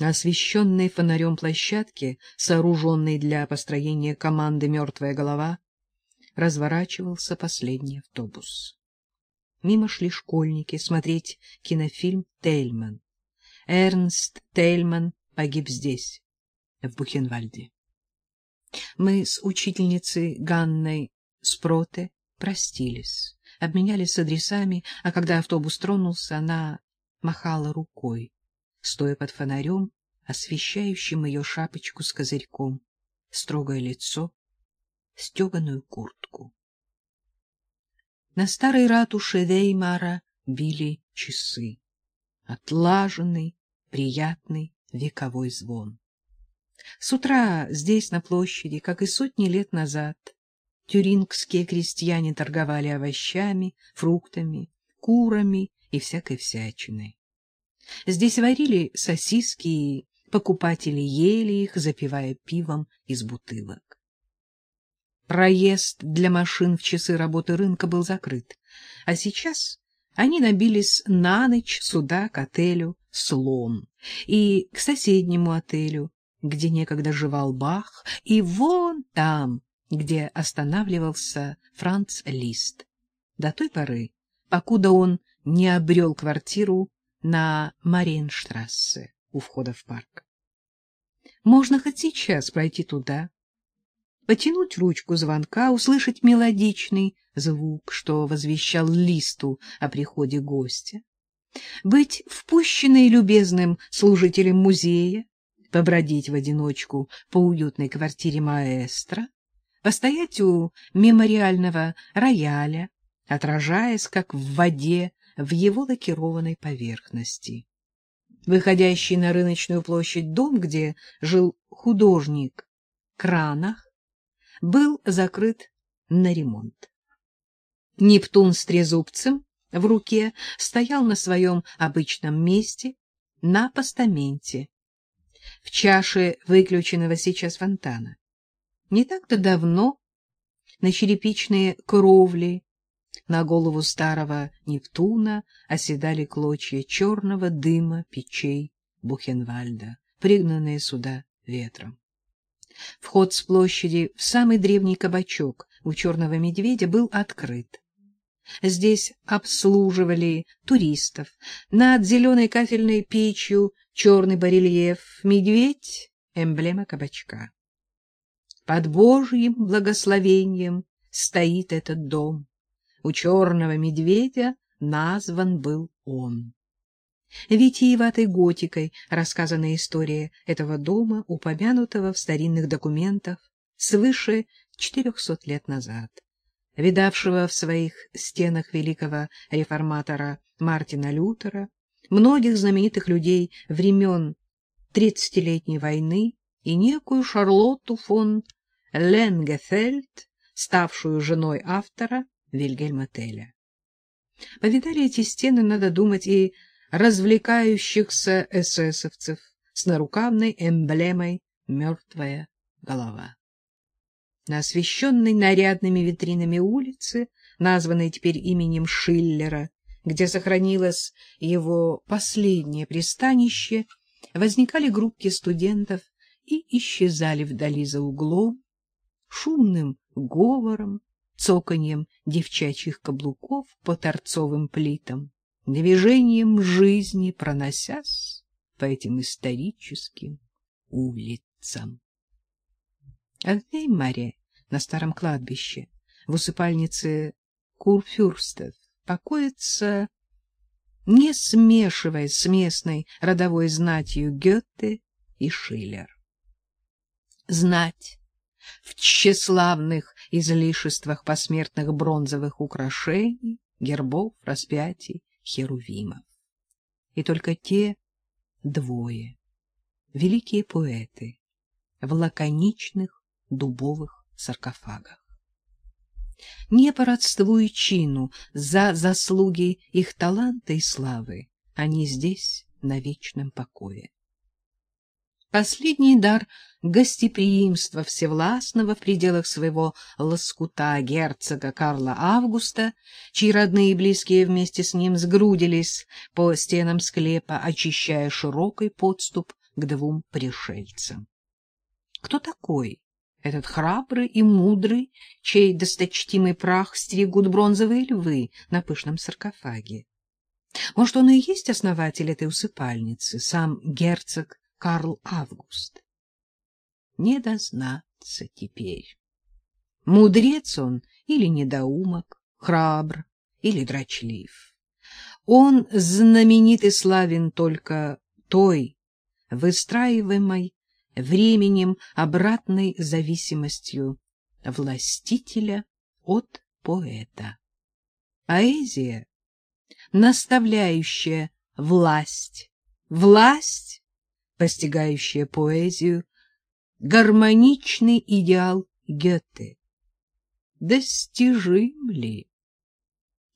На освещенной фонарем площадке, сооруженной для построения команды «Мертвая голова», разворачивался последний автобус. Мимо шли школьники смотреть кинофильм «Тельман». Эрнст Тельман погиб здесь, в Бухенвальде. Мы с учительницей Ганной Спроте простились, обменялись адресами, а когда автобус тронулся, она махала рукой стоя под фонарем, освещающим ее шапочку с козырьком, строгое лицо, стеганую куртку. На старой ратуше Веймара били часы. Отлаженный, приятный вековой звон. С утра здесь, на площади, как и сотни лет назад, тюрингские крестьяне торговали овощами, фруктами, курами и всякой всячиной. Здесь варили сосиски, и покупатели ели их, запивая пивом из бутылок. Проезд для машин в часы работы рынка был закрыт, а сейчас они набились на ночь сюда, к отелю «Слон» и к соседнему отелю, где некогда жевал Бах, и вон там, где останавливался Франц Лист, до той поры, покуда он не обрел квартиру на Мариенштрассе у входа в парк. Можно хоть сейчас пройти туда, потянуть ручку звонка, услышать мелодичный звук, что возвещал листу о приходе гостя, быть впущенной любезным служителем музея, побродить в одиночку по уютной квартире маэстро, постоять у мемориального рояля, отражаясь, как в воде, в его лакированной поверхности. Выходящий на рыночную площадь дом, где жил художник Кранах, был закрыт на ремонт. Нептун с трезубцем в руке стоял на своем обычном месте на постаменте, в чаше выключенного сейчас фонтана. Не так-то давно на черепичные кровли на голову старого Нептуна оседали клочья черного дыма печей Бухенвальда, пригнанные сюда ветром. Вход с площади в самый древний кабачок у черного медведя был открыт. Здесь обслуживали туристов. Над зеленой кафельной печью черный барельеф «Медведь» — эмблема кабачка. Под Божьим благословением стоит этот дом у черного медведя назван был он. Витиеватой готикой рассказана история этого дома, упомянутого в старинных документах свыше 400 лет назад, видавшего в своих стенах великого реформатора Мартина Лютера, многих знаменитых людей времен Тридцатилетней войны и некую Шарлотту фон Ленгефельд, ставшую женой автора, Вильгельма Теля. Повидали эти стены, надо думать, и развлекающихся эсэсовцев с нарукавной эмблемой «Мертвая голова». На освещенной нарядными витринами улице, названной теперь именем Шиллера, где сохранилось его последнее пристанище, возникали группки студентов и исчезали вдали за углом, шумным говором, цоканьем девчачьих каблуков по торцовым плитам, движением жизни проносясь по этим историческим улицам. А в Веймаре, на старом кладбище, в усыпальнице Курфюрстов, покоится, не смешиваясь с местной родовой знатью Гёте и Шиллер. Знать в тщеславных излишествах посмертных бронзовых украшений, гербов, распятий, херувимов. И только те двое, великие поэты, в лаконичных дубовых саркофагах. Не по родству и чину, за заслуги их таланта и славы, они здесь на вечном покое. Последний дар гостеприимства Всевластного в пределах своего лоскута герцога Карла Августа, чьи родные и близкие вместе с ним сгрудились по стенам склепа, очищая широкий подступ к двум пришельцам. Кто такой этот храбрый и мудрый, чей досточтимый прах стерегут бронзовые львы на пышном саркофаге? Может, он и есть основатель этой усыпальницы, сам герцог Карл Август? Не дознаться теперь. Мудрец он или недоумок, храбр или дрочлив. Он знаменит и славен только той, выстраиваемой временем обратной зависимостью властителя от поэта. Поэзия, наставляющая власть, власть, постигающая поэзию, гармоничный идеал Гёте. Достижим ли?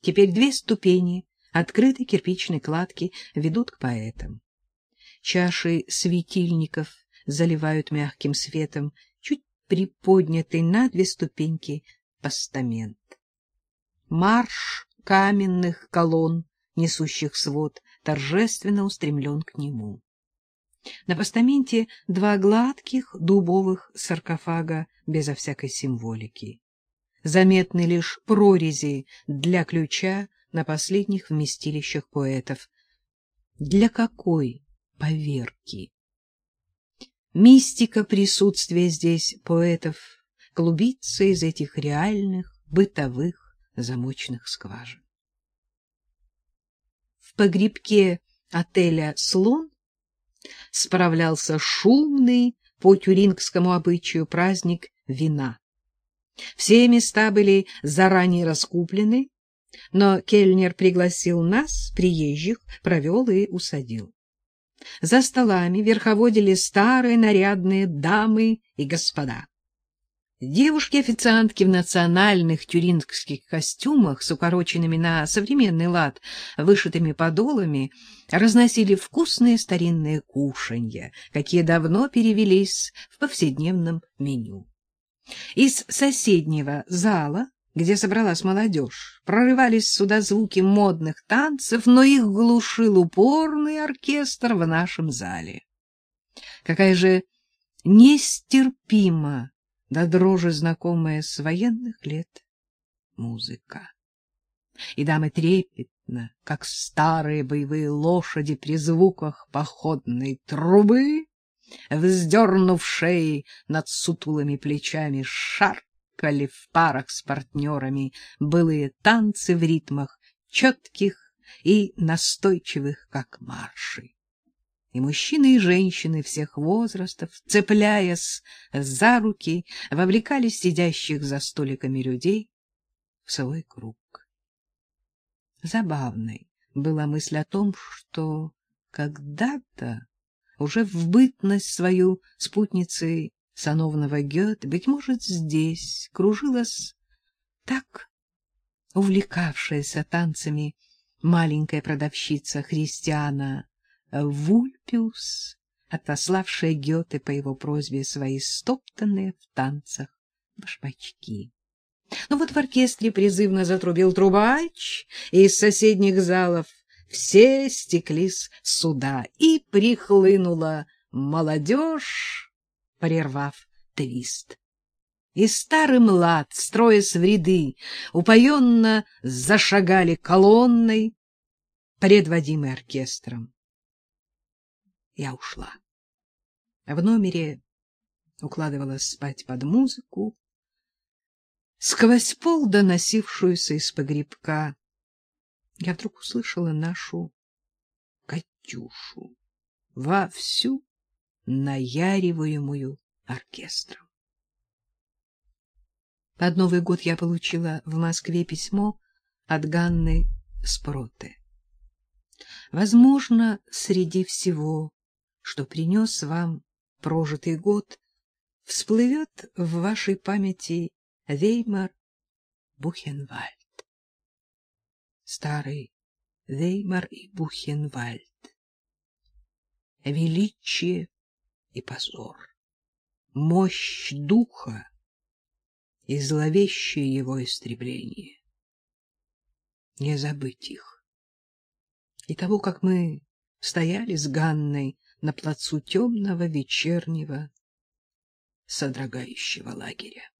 Теперь две ступени открытой кирпичной кладки ведут к поэтам. Чаши светильников заливают мягким светом чуть приподнятый на две ступеньки постамент. Марш каменных колонн, несущих свод, торжественно устремлен к нему. На постаменте два гладких дубовых саркофага безо всякой символики. Заметны лишь прорези для ключа на последних вместилищах поэтов. Для какой поверки? Мистика присутствия здесь поэтов клубится из этих реальных, бытовых, замочных скважин. В погребке отеля «Слон» справлялся шумный по тюрингскому обычаю праздник вина. Все места были заранее раскуплены, но кельнер пригласил нас, приезжих, провел и усадил. За столами верховодили старые нарядные дамы и господа. Девушки-официантки в национальных тюрингских костюмах с укороченными на современный лад вышитыми подолами разносили вкусные старинные кушанья, какие давно перевелись в повседневном меню. Из соседнего зала где собралась молодежь, прорывались сюда звуки модных танцев, но их глушил упорный оркестр в нашем зале. Какая же нестерпима до дрожи знакомая с военных лет музыка. И дамы трепетно, как старые боевые лошади при звуках походной трубы, вздернув шеи над сутулыми плечами, шар скакали в парах с партнерами, былые танцы в ритмах четких и настойчивых, как марши. И мужчины, и женщины всех возрастов, цепляясь за руки, вовлекали сидящих за столиками людей в свой круг. Забавной была мысль о том, что когда-то уже в бытность свою спутницей сановного Гёте, быть может, здесь кружилась так увлекавшаяся танцами маленькая продавщица Христиана Вульпиус, отославшая Гёте по его просьбе свои стоптанные в танцах башмачки. Ну вот в оркестре призывно затрубил трубач, и из соседних залов все стеклись сюда, и прихлынула молодежь, прервав твист. И старый млад, строясь в ряды, упоенно зашагали колонной, предводимой оркестром. Я ушла. В номере укладывалась спать под музыку. Сквозь пол, доносившуюся из погребка, я вдруг услышала нашу Катюшу вовсю наяриваемую оркестром. Под Новый год я получила в Москве письмо от Ганны Спроте. Возможно, среди всего, что принес вам прожитый год, всплывет в вашей памяти Веймар Бухенвальд. Старый Веймар и Бухенвальд. Величие и позор, мощь духа и зловещее его истребление. Не забыть их. И того, как мы стояли с Ганной на плацу темного вечернего содрогающего лагеря.